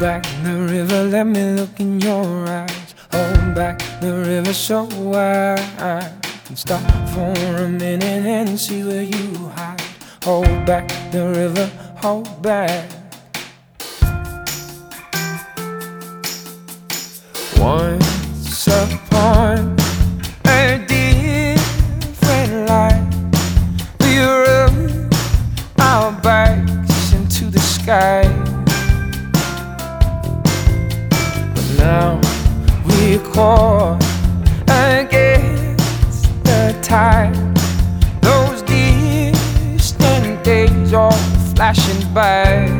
back the river, let me look in your eyes. Hold back the river so I can stop for a minute and see where you hide. Hold back the river, hold back. Once upon a different life, we rode our bikes into the sky. We're against the tide. Those distant days are flashing by.